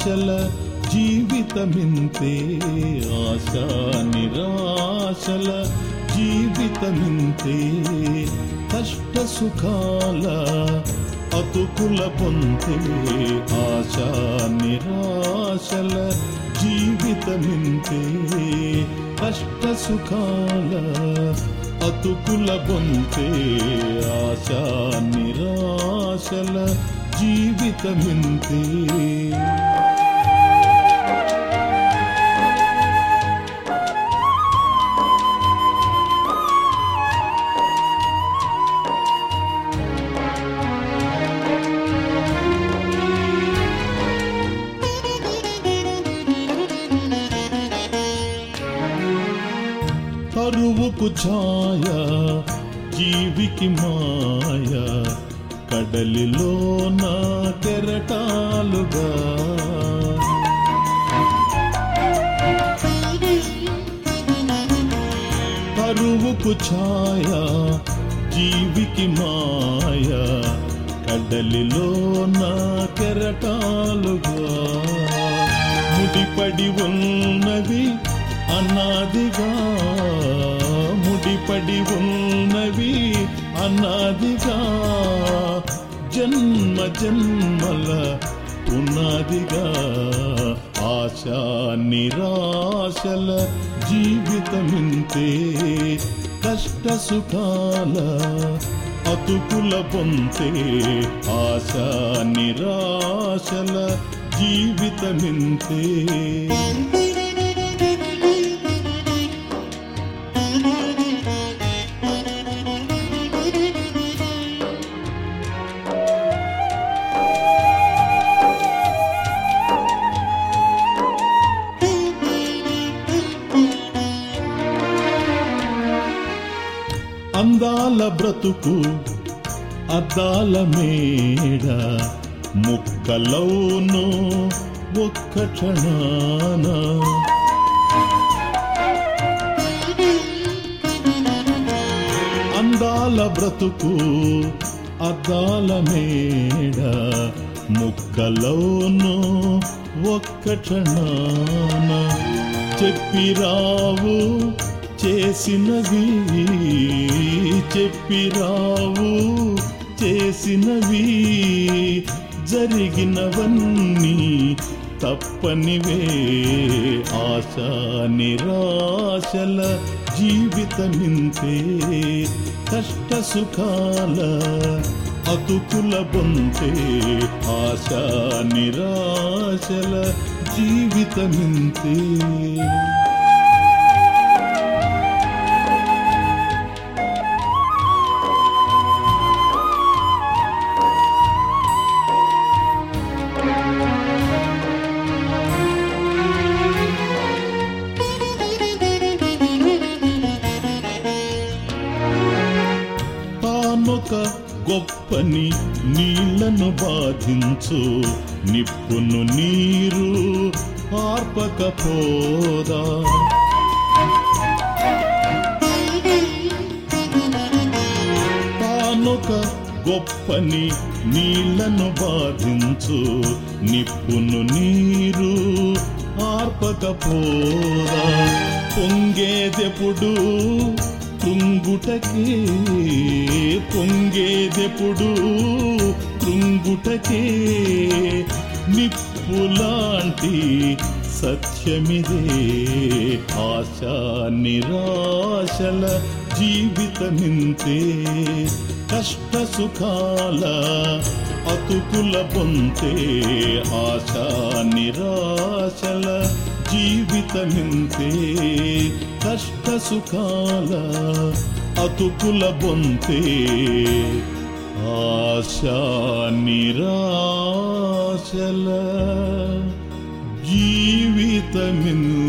ఆశల జీవితమింతే ఆశ నిరాశల జీవితమింతే కష్ట సుఖాల అతుకుల పొంతే ఆశ నిరాశల జీవితమింతే కష్ట సుఖాల అతుకుల పొంతే ఆశ నిరాశల జీవితమింతే. కరువుకు ఛాయ జీవికి మాయ కడలిలో నా కెరటాలుగా. కరువుకు ఛాయ జీవికి మాయ కడలిలో నా కెరటాలుగా. ముడిపడి ఉన్నది అన్నాదిగా ముడిపడి ఉన్నవి అన్నాదిగా జన్మ జన్మల ఉన్నదిగా ఆశ నిరాశల జీవితమింతే కష్ట సుఖాల అతుకుల పొంతే ఆశ నిరాశల జీవితమింతే. అందాల బ్రతుకు అద్దాల మేడ ముక్కలవును ఒక్క క్షణాన. అందాల బ్రతుకు అద్దాల మేడ ముక్కలోను ఒక్క క్షణాన. చెప్పిరావు చేసినవి చెప్పిరావు చేసినవి జరిగినవన్నీ తప్పనివే ఆశ నిరాశల జీవితమింతే కష్ట సుఖాల అతుకుల బొంతే ఆశ నిరాశల జీవితమింతే. ఒక గొప్పని నీళ్ళను బాధించు. నిప్పును నీరు ఆర్పకపోదా. తానొక గొప్పని నీళ్ళను బాధించు. నిప్పును నీరు ఆర్పకపోదా. పొంగేదెప్పుడు కృంగుటకే పొంగేదెప్పుడు? కృంగుటకే నిప్పులాంటి సత్యమిదే. ఆశ నిరాశల జీవితమింతే. కష్ట సుఖాల అతుకుల పొంతే. ఆశ నిరాశల జీవితమింతే కష్ట సుఖాల అతుకుల బొంతే ఆశ నిరాశల జీవితమింతే